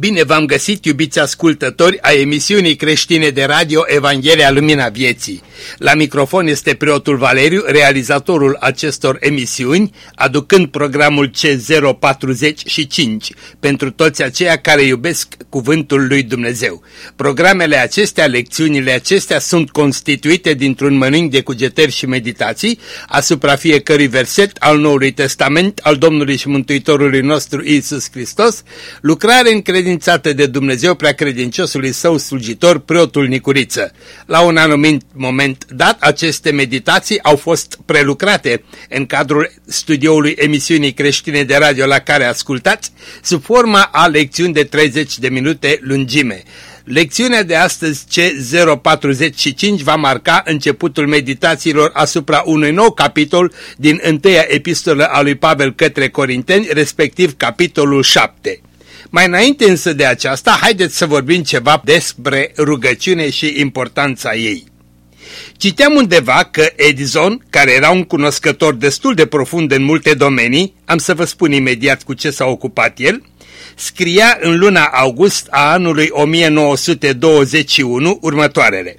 Bine v-am găsit, iubiți ascultători, a emisiunii creștine de radio Evanghelia Lumina Vieții. La microfon este preotul Valeriu, realizatorul acestor emisiuni, aducând programul C045 pentru toți aceia care iubesc cuvântul lui Dumnezeu. Programele acestea, lecțiunile acestea sunt constituite dintr-un mănânc de cugetări și meditații asupra fiecărui verset al Noului Testament al Domnului și Mântuitorului nostru Isus Hristos, lucrare încredințată de Dumnezeu preacredinciosului său slujitor, preotul Nicuriță. La un anumit moment moment dat, aceste meditații au fost prelucrate în cadrul studioului emisiunii creștine de radio la care ascultați, sub forma a lecțiuni de 30 de minute lungime. Lecțiunea de astăzi C045 va marca începutul meditațiilor asupra unui nou capitol din întâia epistolă a lui Pavel către Corinteni, respectiv capitolul 7. Mai înainte însă de aceasta, haideți să vorbim ceva despre rugăciune și importanța ei. Citeam undeva că Edison, care era un cunoscător destul de profund în multe domenii, am să vă spun imediat cu ce s-a ocupat el, scria în luna august a anului 1921 următoarele.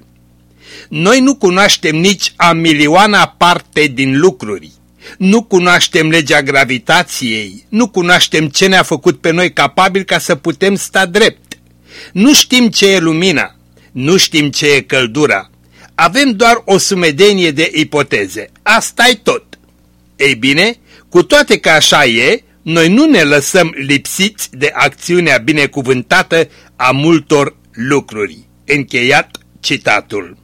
Noi nu cunoaștem nici a milioana parte din lucruri. Nu cunoaștem legea gravitației, nu cunoaștem ce ne-a făcut pe noi capabil ca să putem sta drept. Nu știm ce e lumina, nu știm ce e căldura, avem doar o sumedenie de ipoteze. asta e tot. Ei bine, cu toate că așa e, noi nu ne lăsăm lipsiți de acțiunea binecuvântată a multor lucruri. Încheiat citatul.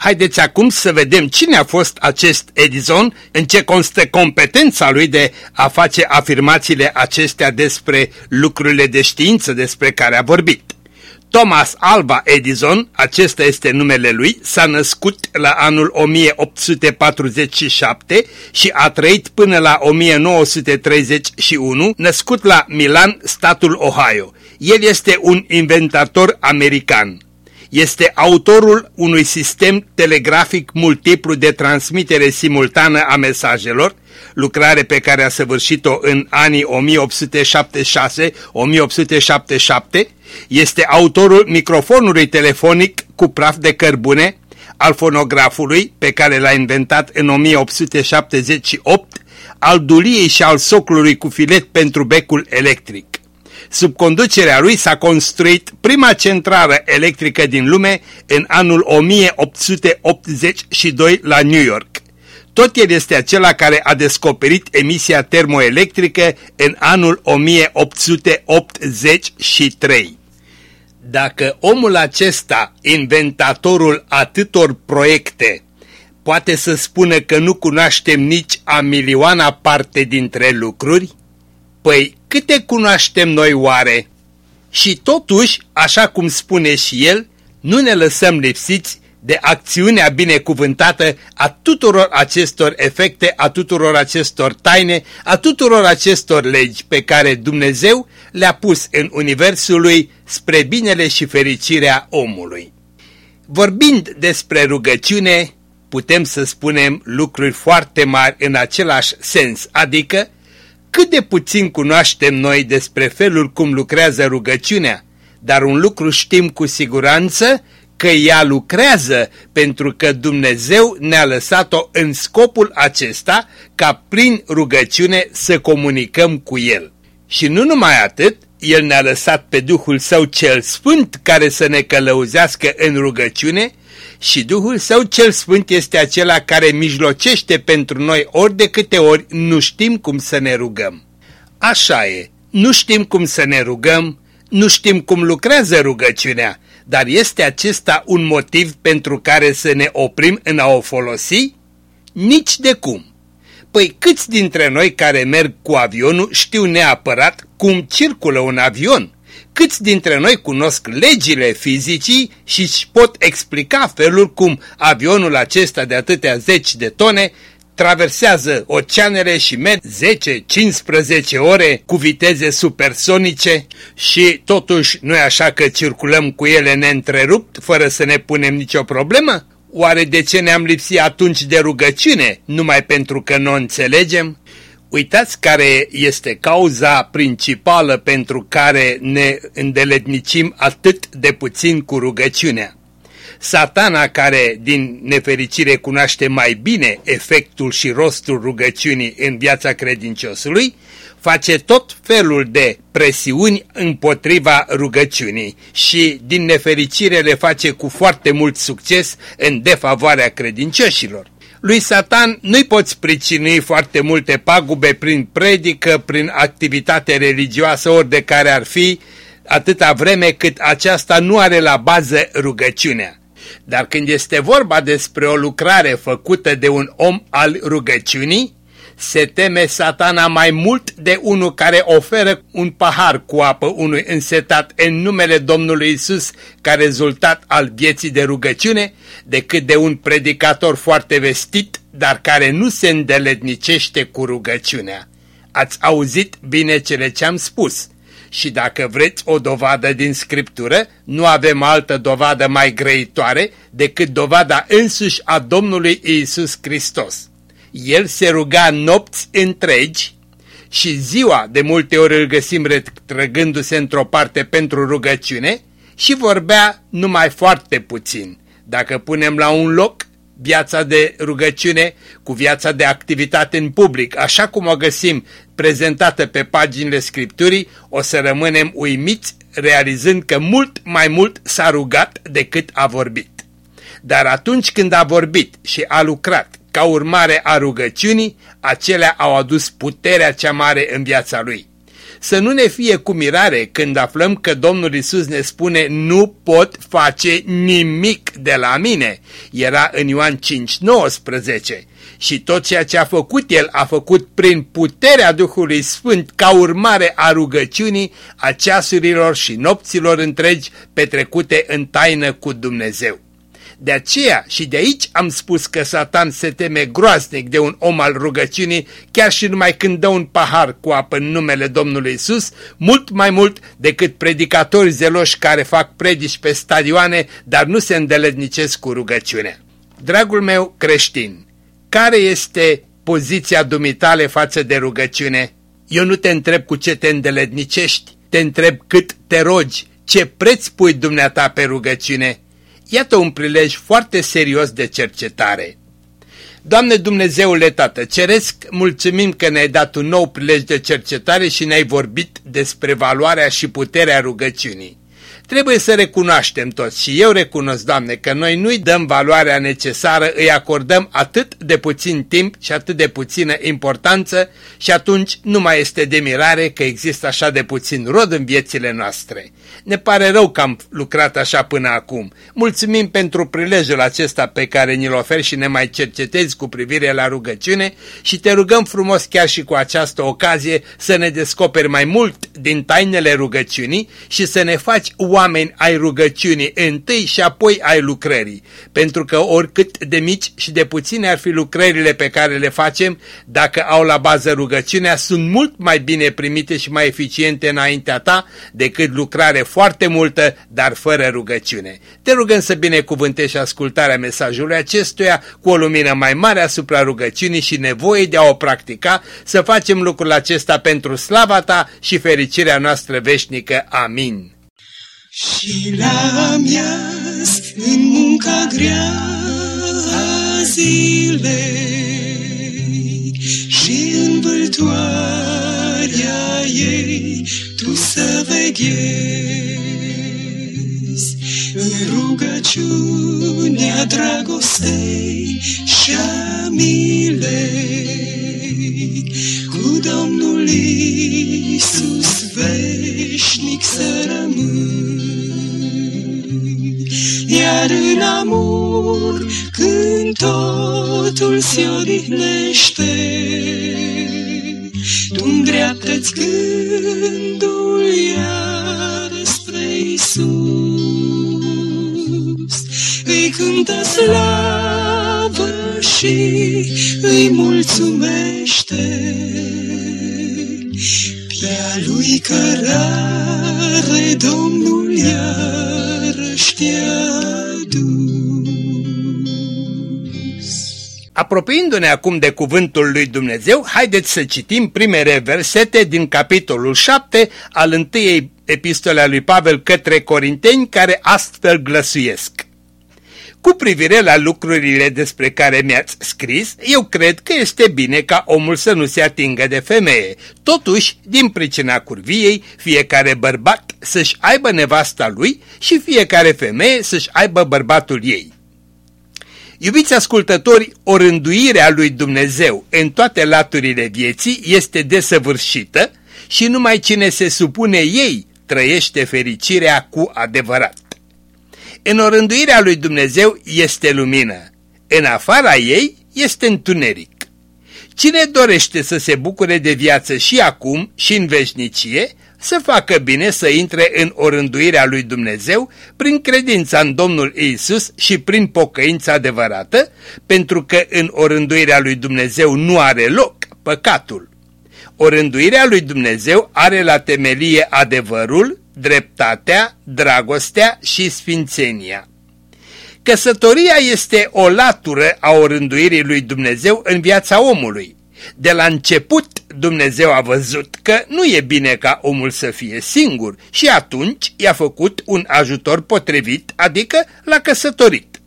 Haideți acum să vedem cine a fost acest Edison, în ce constă competența lui de a face afirmațiile acestea despre lucrurile de știință despre care a vorbit. Thomas Alva Edison, acesta este numele lui, s-a născut la anul 1847 și a trăit până la 1931, născut la Milan, statul Ohio. El este un inventator american. Este autorul unui sistem telegrafic multiplu de transmitere simultană a mesajelor, lucrare pe care a săvârșit-o în anii 1876-1877, este autorul microfonului telefonic cu praf de cărbune, al fonografului pe care l-a inventat în 1878, al duliei și al soclului cu filet pentru becul electric. Sub conducerea lui s-a construit prima centrală electrică din lume în anul 1882 la New York. Tot el este acela care a descoperit emisia termoelectrică în anul 1883. Dacă omul acesta, inventatorul atâtor proiecte, poate să spună că nu cunoaștem nici a milioana parte dintre lucruri, păi câte cunoaștem noi oare? Și totuși, așa cum spune și el, nu ne lăsăm lipsiți de acțiunea binecuvântată a tuturor acestor efecte, a tuturor acestor taine, a tuturor acestor legi pe care Dumnezeu le-a pus în universul lui spre binele și fericirea omului. Vorbind despre rugăciune, putem să spunem lucruri foarte mari în același sens, adică cât de puțin cunoaștem noi despre felul cum lucrează rugăciunea, dar un lucru știm cu siguranță că ea lucrează pentru că Dumnezeu ne-a lăsat-o în scopul acesta ca prin rugăciune să comunicăm cu El. Și nu numai atât, El ne-a lăsat pe Duhul Său cel Sfânt care să ne călăuzească în rugăciune și Duhul Său cel Sfânt este acela care mijlocește pentru noi ori de câte ori nu știm cum să ne rugăm. Așa e, nu știm cum să ne rugăm, nu știm cum lucrează rugăciunea, dar este acesta un motiv pentru care să ne oprim în a o folosi? Nici de cum. Păi câți dintre noi care merg cu avionul știu neapărat cum circulă un avion? Câți dintre noi cunosc legile fizicii și își pot explica felul cum avionul acesta de atâtea zeci de tone traversează oceanele și merg 10-15 ore cu viteze supersonice și totuși nu e așa că circulăm cu ele neîntrerupt fără să ne punem nicio problemă? Oare de ce ne-am lipsit atunci de rugăciune, numai pentru că nu înțelegem? Uitați care este cauza principală pentru care ne îndeletnicim atât de puțin cu rugăciunea. Satana, care din nefericire cunoaște mai bine efectul și rostul rugăciunii în viața credinciosului, face tot felul de presiuni împotriva rugăciunii și din nefericire le face cu foarte mult succes în defavoarea credincioșilor. Lui Satan nu-i poți pricinui foarte multe pagube prin predică, prin activitate religioasă, ori de care ar fi, atâta vreme cât aceasta nu are la bază rugăciunea. Dar când este vorba despre o lucrare făcută de un om al rugăciunii, se teme satana mai mult de unul care oferă un pahar cu apă unui însetat în numele Domnului Isus ca rezultat al vieții de rugăciune, decât de un predicator foarte vestit, dar care nu se îndeletnicește cu rugăciunea. Ați auzit bine cele ce am spus. Și dacă vreți o dovadă din Scriptură, nu avem altă dovadă mai grăitoare decât dovada însuși a Domnului Iisus Hristos. El se ruga nopți întregi și ziua de multe ori îl găsim retrăgându-se într-o parte pentru rugăciune și vorbea numai foarte puțin. Dacă punem la un loc viața de rugăciune cu viața de activitate în public, așa cum o găsim prezentată pe paginile Scripturii, o să rămânem uimiți realizând că mult mai mult s-a rugat decât a vorbit. Dar atunci când a vorbit și a lucrat ca urmare a rugăciunii, acelea au adus puterea cea mare în viața lui. Să nu ne fie cu mirare când aflăm că Domnul Isus ne spune nu pot face nimic de la mine. Era în Ioan 5, 19. Și tot ceea ce a făcut El a făcut prin puterea Duhului Sfânt ca urmare a rugăciunii, a ceasurilor și nopților întregi petrecute în taină cu Dumnezeu. De aceea și de aici am spus că Satan se teme groaznic de un om al rugăciunii, chiar și numai când dă un pahar cu apă în numele Domnului Isus, mult mai mult decât predicatori zeloși care fac predici pe stadioane, dar nu se îndeletnicesc cu rugăciunea. Dragul meu creștin, care este poziția dumitale față de rugăciune? Eu nu te întreb cu ce te îndeletnicești, te întreb cât te rogi, ce preț pui dumneata pe rugăciune, Iată un prilej foarte serios de cercetare. Doamne Dumnezeule Tată, ceresc, mulțumim că ne-ai dat un nou prilej de cercetare și ne-ai vorbit despre valoarea și puterea rugăciunii. Trebuie să recunoaștem toți și eu recunosc, Doamne, că noi nu-i dăm valoarea necesară, îi acordăm atât de puțin timp și atât de puțină importanță și atunci nu mai este de mirare că există așa de puțin rod în viețile noastre. Ne pare rău că am lucrat așa până acum. Mulțumim pentru prilejul acesta pe care ni-l oferi și ne mai cercetezi cu privire la rugăciune și te rugăm frumos chiar și cu această ocazie să ne descoperi mai mult din tainele rugăciunii și să ne faci oameni ai rugăciunii întâi și apoi ai lucrării. Pentru că oricât de mici și de puține ar fi lucrările pe care le facem, dacă au la bază rugăciunea, sunt mult mai bine primite și mai eficiente înaintea ta decât lucrare foarte multă, dar fără rugăciune. Te rugăm să binecuvântești ascultarea mesajului acestuia cu o lumină mai mare asupra rugăciunii și nevoie de a o practica, să facem lucrul acesta pentru slava ta și fericirea noastră veșnică. Amin. Și la miaz, în munca grea a zilei și în vâltoarea ei, tu să veghezi în rugăciunea dragostei și a milei cu Domnul Iisus veșnic să rămâi. iar în amur când totul se odihnește. Îndreaptă-ți gândul iar spre Isus, îi cântă slavă și îi mulțumește. Pe-a lui cărare Domnul iarăși Apropiindu-ne acum de cuvântul lui Dumnezeu, haideți să citim primele versete din capitolul 7 al întâiei epistole a lui Pavel către Corinteni, care astfel glăsuiesc. Cu privire la lucrurile despre care mi-ați scris, eu cred că este bine ca omul să nu se atingă de femeie. Totuși, din pricina curviei, fiecare bărbat să-și aibă nevasta lui și fiecare femeie să-și aibă bărbatul ei. Iubiți ascultători, o rânduire a lui Dumnezeu în toate laturile vieții este desăvârșită și numai cine se supune ei trăiește fericirea cu adevărat. În orânduirea lui Dumnezeu este lumină, în afara ei este întuneric. Cine dorește să se bucure de viață și acum și în veșnicie, să facă bine să intre în orânduirea lui Dumnezeu prin credința în Domnul Isus și prin pocăința adevărată, pentru că în orânduirea lui Dumnezeu nu are loc păcatul. Orânduirea lui Dumnezeu are la temelie adevărul, dreptatea, dragostea și sfințenia. Căsătoria este o latură a orânduirii lui Dumnezeu în viața omului. De la început Dumnezeu a văzut că nu e bine ca omul să fie singur și atunci i-a făcut un ajutor potrivit, adică l-a căsătorit.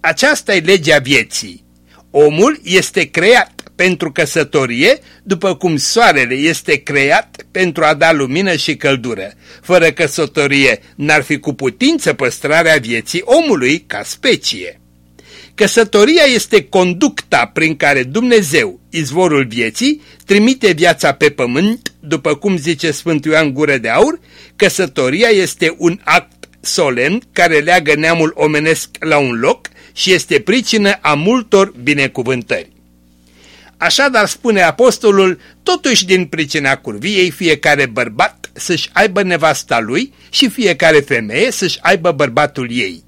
Aceasta e legea vieții. Omul este creat pentru căsătorie, după cum soarele este creat pentru a da lumină și căldură. Fără căsătorie n-ar fi cu putință păstrarea vieții omului ca specie. Căsătoria este conducta prin care Dumnezeu, izvorul vieții, trimite viața pe pământ, după cum zice Sfântul Ioan Gură de Aur, căsătoria este un act solemn care leagă neamul omenesc la un loc și este pricină a multor binecuvântări. Așadar spune apostolul, totuși din pricina curviei fiecare bărbat să-și aibă nevasta lui și fiecare femeie să-și aibă bărbatul ei.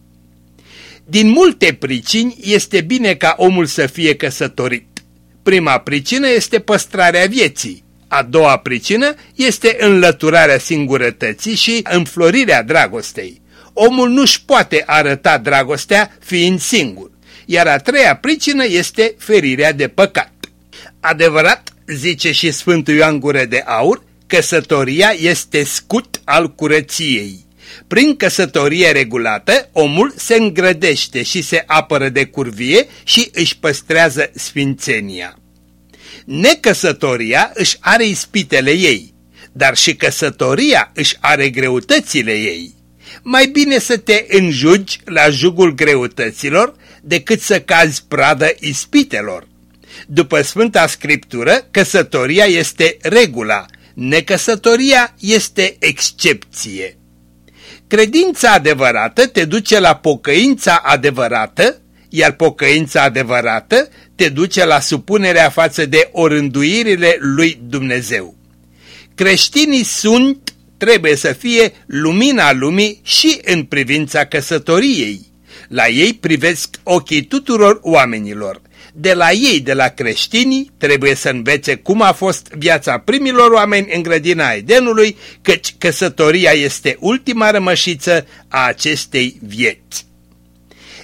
Din multe pricini este bine ca omul să fie căsătorit. Prima pricină este păstrarea vieții. A doua pricină este înlăturarea singurătății și înflorirea dragostei. Omul nu-și poate arăta dragostea fiind singur. Iar a treia pricină este ferirea de păcat. Adevărat, zice și Sfântul Ioan Gură de Aur, căsătoria este scut al curăției. Prin căsătorie regulată, omul se îngrădește și se apără de curvie și își păstrează sfințenia. Necăsătoria își are ispitele ei, dar și căsătoria își are greutățile ei. Mai bine să te înjugi la jugul greutăților decât să cazi pradă ispitelor. După Sfânta Scriptură, căsătoria este regula, necăsătoria este excepție. Credința adevărată te duce la pocăința adevărată, iar pocăința adevărată te duce la supunerea față de orânduirile lui Dumnezeu. Creștinii sunt, trebuie să fie lumina lumii și în privința căsătoriei. La ei privesc ochii tuturor oamenilor de la ei, de la creștinii, trebuie să învețe cum a fost viața primilor oameni în grădina Edenului, căci căsătoria este ultima rămășiță a acestei vieți.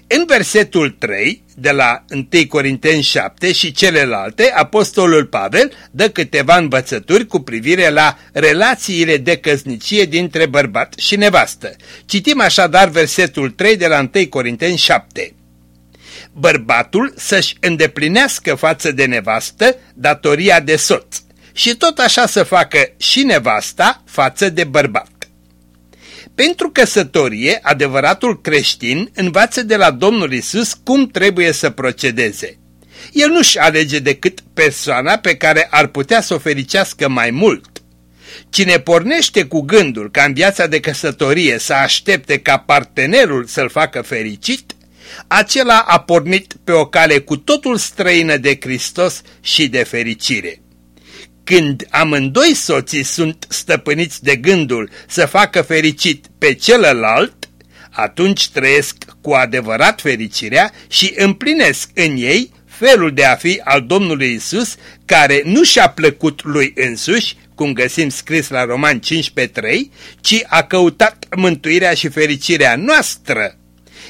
În versetul 3, de la 1 Corinteni 7 și celelalte, apostolul Pavel dă câteva învățături cu privire la relațiile de căsnicie dintre bărbat și nevastă. Citim așadar versetul 3 de la 1 Corinteni 7 bărbatul să-și îndeplinească față de nevastă datoria de soț și tot așa să facă și nevasta față de bărbat. Pentru căsătorie, adevăratul creștin învață de la Domnul Isus cum trebuie să procedeze. El nu-și alege decât persoana pe care ar putea să o fericească mai mult. Cine pornește cu gândul ca în viața de căsătorie să aștepte ca partenerul să-l facă fericit, acela a pornit pe o cale cu totul străină de Hristos și de fericire. Când amândoi soții sunt stăpâniți de gândul să facă fericit pe celălalt, atunci trăiesc cu adevărat fericirea și împlinesc în ei felul de a fi al Domnului Isus, care nu și-a plăcut lui însuși, cum găsim scris la Roman 15.3, ci a căutat mântuirea și fericirea noastră.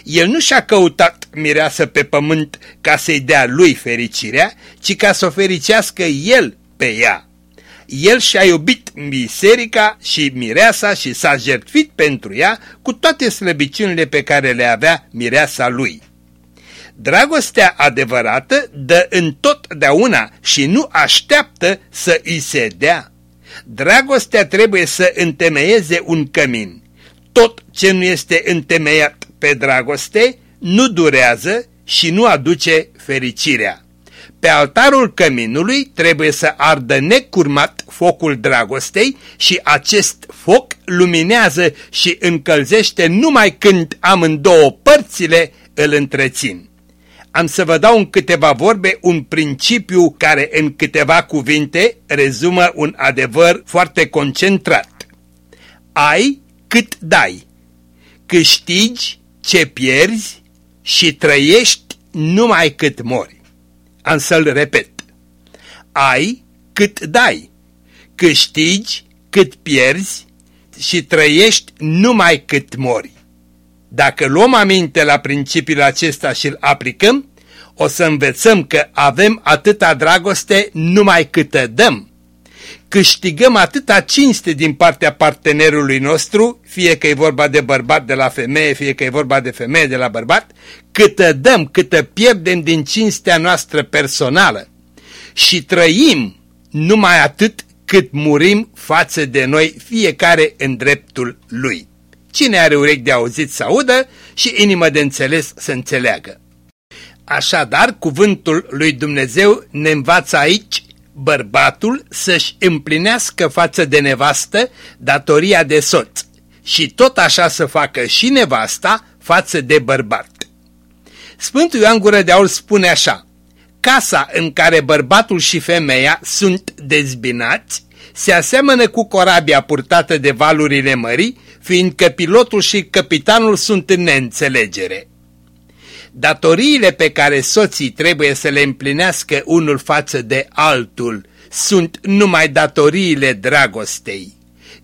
El nu și-a căutat mireasă pe pământ ca să-i dea lui fericirea, ci ca să o fericească el pe ea. El și-a iubit biserica și mireasa și s-a jertfit pentru ea cu toate slăbiciunile pe care le avea mireasa lui. Dragostea adevărată dă întotdeauna și nu așteaptă să îi se dea. Dragostea trebuie să întemeieze un cămin. Tot ce nu este întemeiat pe dragoste nu durează și nu aduce fericirea. Pe altarul căminului trebuie să ardă necurmat focul dragostei și acest foc luminează și încălzește numai când amândouă părțile îl întrețin. Am să vă dau în câteva vorbe un principiu care în câteva cuvinte rezumă un adevăr foarte concentrat. Ai cât dai, câștigi ce pierzi și trăiești numai cât mori. Am să-l repet. Ai cât dai, câștigi cât pierzi și trăiești numai cât mori. Dacă luăm aminte la principiul acesta și îl aplicăm, o să învățăm că avem atâta dragoste numai câtă dăm. Câștigăm atâta cinste din partea partenerului nostru, fie că e vorba de bărbat de la femeie, fie că e vorba de femeie de la bărbat, câtă dăm, câtă pierdem din cinstea noastră personală. Și trăim numai atât cât murim față de noi, fiecare în dreptul lui. Cine are urechi de auzit să audă și inimă de înțeles să înțeleagă. Așadar, cuvântul lui Dumnezeu ne învață aici bărbatul să-și împlinească față de nevastă datoria de soț și tot așa să facă și nevasta față de bărbat. Sfântul Ioan Gură de Aur spune așa, Casa în care bărbatul și femeia sunt dezbinați se aseamănă cu corabia purtată de valurile mării, fiindcă pilotul și capitanul sunt în neînțelegere. Datoriile pe care soții trebuie să le împlinească unul față de altul sunt numai datoriile dragostei.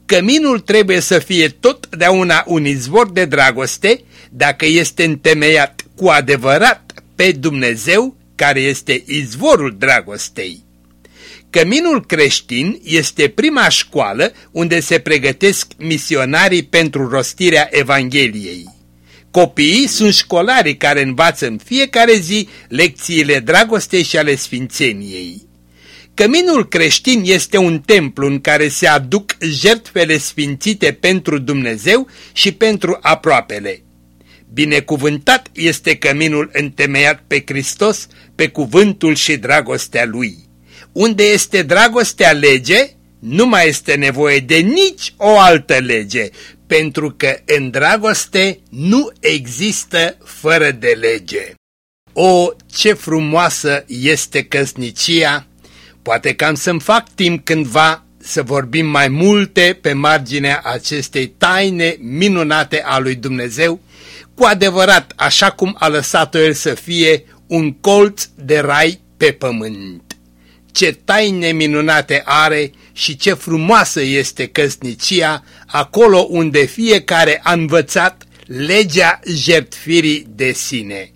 Căminul trebuie să fie totdeauna un izvor de dragoste dacă este întemeiat cu adevărat pe Dumnezeu care este izvorul dragostei. Căminul creștin este prima școală unde se pregătesc misionarii pentru rostirea Evangheliei. Copiii sunt școlarii care învață în fiecare zi lecțiile dragostei și ale sfințeniei. Căminul creștin este un templu în care se aduc jertfele sfințite pentru Dumnezeu și pentru aproapele. Binecuvântat este căminul întemeiat pe Hristos, pe cuvântul și dragostea Lui. Unde este dragostea lege, nu mai este nevoie de nici o altă lege, pentru că în dragoste nu există fără de lege. O, ce frumoasă este căsnicia! Poate că am să-mi fac timp cândva să vorbim mai multe pe marginea acestei taine minunate a lui Dumnezeu, cu adevărat așa cum a lăsat-o El să fie un colț de rai pe pământ ce taine minunate are și ce frumoasă este căsnicia acolo unde fiecare a învățat legea jertfirii de sine.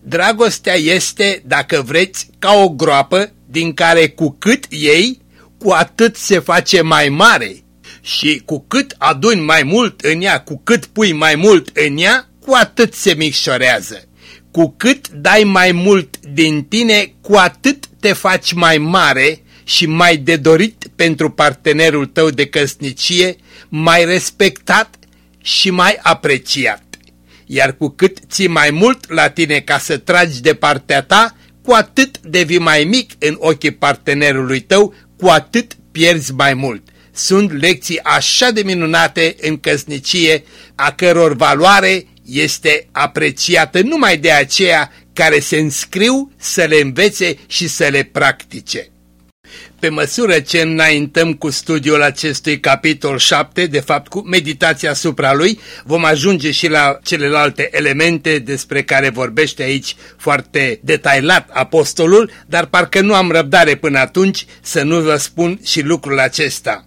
Dragostea este, dacă vreți, ca o groapă din care cu cât ei, cu atât se face mai mare și cu cât aduni mai mult în ea, cu cât pui mai mult în ea, cu atât se micșorează. Cu cât dai mai mult din tine, cu atât te faci mai mare și mai de dorit pentru partenerul tău de căsnicie, mai respectat și mai apreciat. Iar cu cât ții mai mult la tine ca să tragi de partea ta, cu atât devii mai mic în ochii partenerului tău, cu atât pierzi mai mult. sunt lecții așa de minunate în căsnicie, a căror valoare este apreciată numai de aceea care se înscriu să le învețe și să le practice. Pe măsură ce înaintăm cu studiul acestui capitol 7, de fapt cu meditația asupra lui, vom ajunge și la celelalte elemente despre care vorbește aici foarte detailat apostolul, dar parcă nu am răbdare până atunci să nu vă spun și lucrul acesta.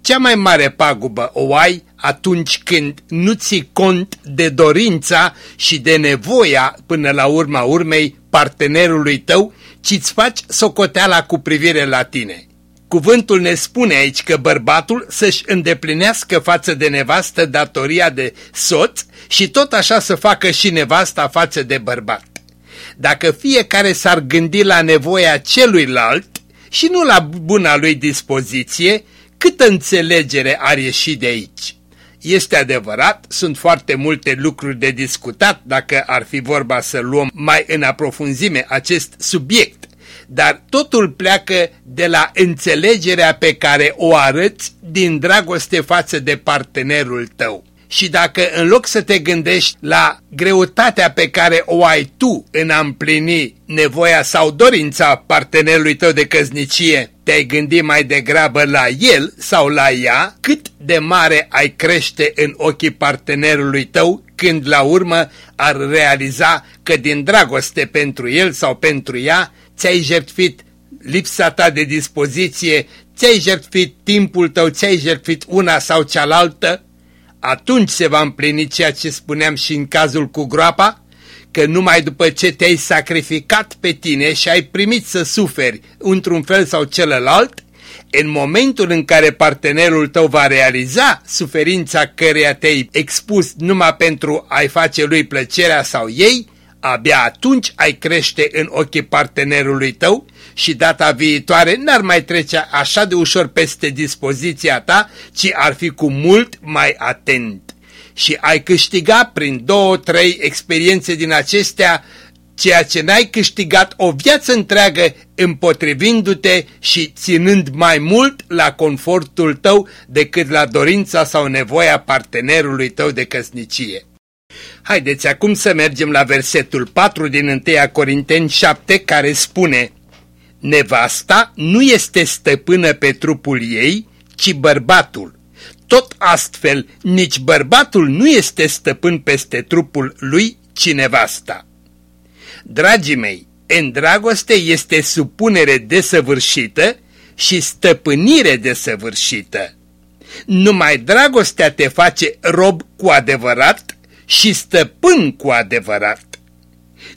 Cea mai mare pagubă o ai atunci când nu ții cont de dorința și de nevoia până la urma urmei partenerului tău, ci îți faci socoteala cu privire la tine. Cuvântul ne spune aici că bărbatul să-și îndeplinească față de nevastă datoria de soț și tot așa să facă și nevasta față de bărbat. Dacă fiecare s-ar gândi la nevoia celuilalt și nu la buna lui dispoziție, câtă înțelegere ar ieși de aici? Este adevărat, sunt foarte multe lucruri de discutat dacă ar fi vorba să luăm mai în aprofunzime acest subiect, dar totul pleacă de la înțelegerea pe care o arăți din dragoste față de partenerul tău. Și dacă în loc să te gândești la greutatea pe care o ai tu în a împlini nevoia sau dorința partenerului tău de căznicie, te-ai gândi mai degrabă la el sau la ea, cât de mare ai crește în ochii partenerului tău când la urmă ar realiza că din dragoste pentru el sau pentru ea ți-ai jertfit lipsa ta de dispoziție, ți-ai jertfit timpul tău, ți-ai jertfit una sau cealaltă, atunci se va împlini ceea ce spuneam și în cazul cu groapa, că numai după ce te-ai sacrificat pe tine și ai primit să suferi într-un fel sau celălalt, în momentul în care partenerul tău va realiza suferința căreia te-ai expus numai pentru a-i face lui plăcerea sau ei, abia atunci ai crește în ochii partenerului tău și data viitoare n-ar mai trece așa de ușor peste dispoziția ta, ci ar fi cu mult mai atent. Și ai câștigat prin două, trei experiențe din acestea ceea ce n-ai câștigat o viață întreagă împotrivindu-te și ținând mai mult la confortul tău decât la dorința sau nevoia partenerului tău de căsnicie. Haideți acum să mergem la versetul 4 din 1 Corinteni 7 care spune Nevasta nu este stăpână pe trupul ei, ci bărbatul. Tot astfel, nici bărbatul nu este stăpân peste trupul lui, ci nevasta. Dragii mei, în dragoste este supunere desăvârșită și stăpânire desăvârșită. Numai dragostea te face rob cu adevărat și stăpân cu adevărat.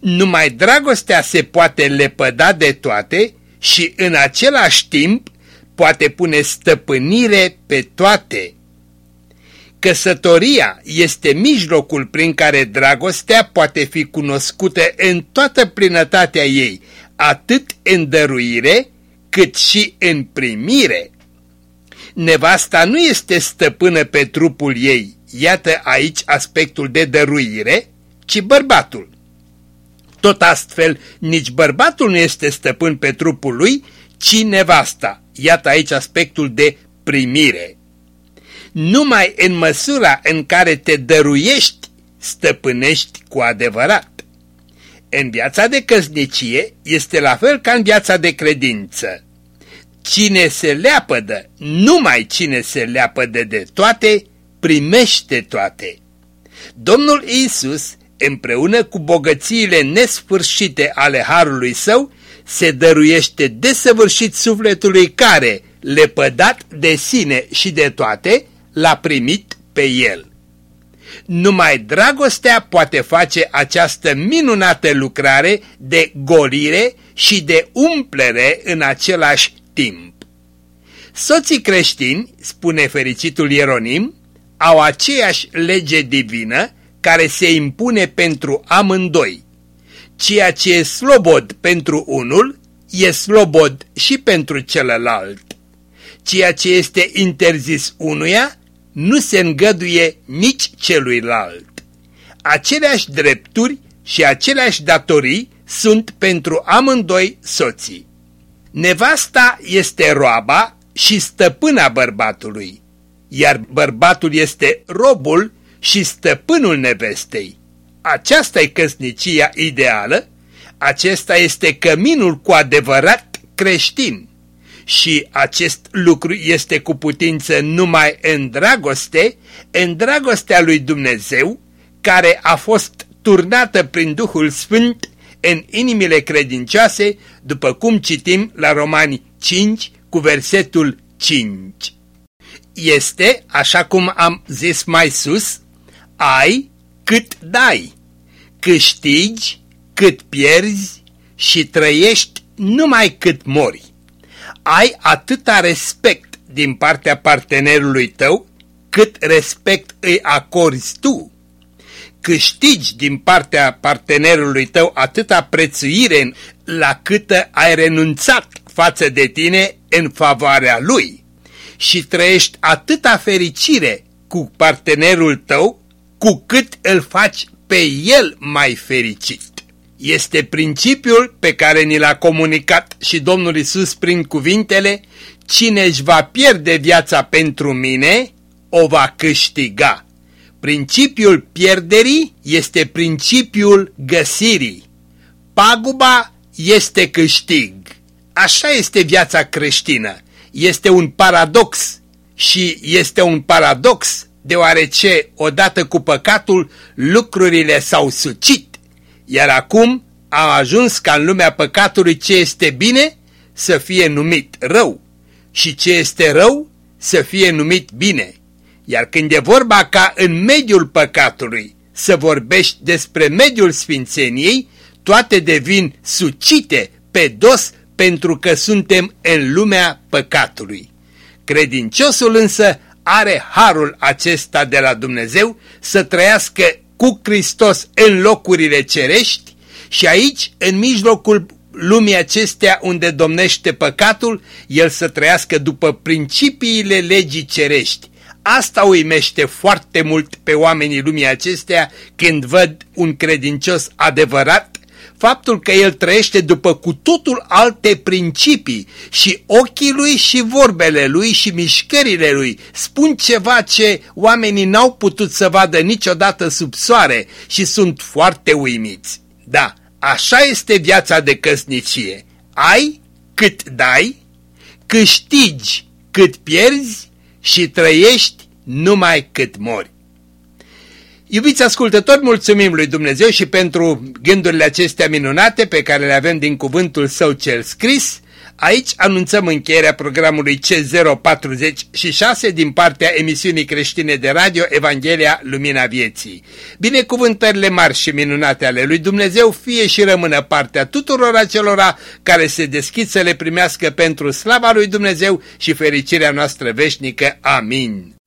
Numai dragostea se poate lepăda de toate și în același timp poate pune stăpânire pe toate. Căsătoria este mijlocul prin care dragostea poate fi cunoscută în toată plinătatea ei, atât în dăruire cât și în primire. Nevasta nu este stăpână pe trupul ei, iată aici aspectul de dăruire, ci bărbatul. Tot astfel, nici bărbatul nu este stăpân pe trupul lui, ci nevasta. Iată aici aspectul de primire. Numai în măsura în care te dăruiești, stăpânești cu adevărat. În viața de căsnicie este la fel ca în viața de credință. Cine se leapădă, numai cine se leapădă de toate, primește toate. Domnul Isus împreună cu bogățiile nesfârșite ale harului său, se dăruiește desăvârșit sufletului care, lepădat de sine și de toate, l-a primit pe el. Numai dragostea poate face această minunată lucrare de golire și de umplere în același timp. Soții creștini, spune fericitul Ieronim, au aceeași lege divină care se impune pentru amândoi. Ceea ce e slobod pentru unul, e slobod și pentru celălalt. Ceea ce este interzis unuia, nu se îngăduie nici celuilalt. Aceleași drepturi și aceleași datorii sunt pentru amândoi soții. Nevasta este roaba și stăpâna bărbatului, iar bărbatul este robul și stăpânul nevestei. Aceasta e căsnicia ideală, acesta este căminul cu adevărat creștin și acest lucru este cu putință numai în dragoste, în dragostea lui Dumnezeu, care a fost turnată prin Duhul Sfânt în inimile credincioase, după cum citim la Romani 5 cu versetul 5. Este, așa cum am zis mai sus, ai cât dai, câștigi cât pierzi și trăiești numai cât mori. Ai atâta respect din partea partenerului tău cât respect îi acorzi tu. Câștigi din partea partenerului tău atâta prețuire la câtă ai renunțat față de tine în favoarea lui și trăiești atâta fericire cu partenerul tău cu cât îl faci pe el mai fericit. Este principiul pe care ni l-a comunicat și Domnul Isus prin cuvintele, cine își va pierde viața pentru mine, o va câștiga. Principiul pierderii este principiul găsirii. Paguba este câștig. Așa este viața creștină. Este un paradox și este un paradox deoarece odată cu păcatul lucrurile s-au sucit, iar acum a ajuns ca în lumea păcatului ce este bine să fie numit rău și ce este rău să fie numit bine. Iar când e vorba ca în mediul păcatului să vorbești despre mediul sfințeniei, toate devin sucite pe dos pentru că suntem în lumea păcatului. Credinciosul însă are harul acesta de la Dumnezeu să trăiască cu Hristos în locurile cerești și aici, în mijlocul lumii acestea unde domnește păcatul, el să trăiască după principiile legii cerești. Asta uimește foarte mult pe oamenii lumii acestea când văd un credincios adevărat faptul că el trăiește după cu totul alte principii și ochii lui și vorbele lui și mișcările lui spun ceva ce oamenii n-au putut să vadă niciodată sub soare și sunt foarte uimiți. Da, așa este viața de căsnicie. Ai cât dai, câștigi cât pierzi și trăiești numai cât mori. Iubiți ascultători, mulțumim lui Dumnezeu și pentru gândurile acestea minunate pe care le avem din cuvântul său cel scris. Aici anunțăm încheierea programului C046 din partea emisiunii creștine de radio Evanghelia Lumina Vieții. Binecuvântările mari și minunate ale lui Dumnezeu fie și rămână partea tuturor acelora care se deschid să le primească pentru slava lui Dumnezeu și fericirea noastră veșnică. Amin.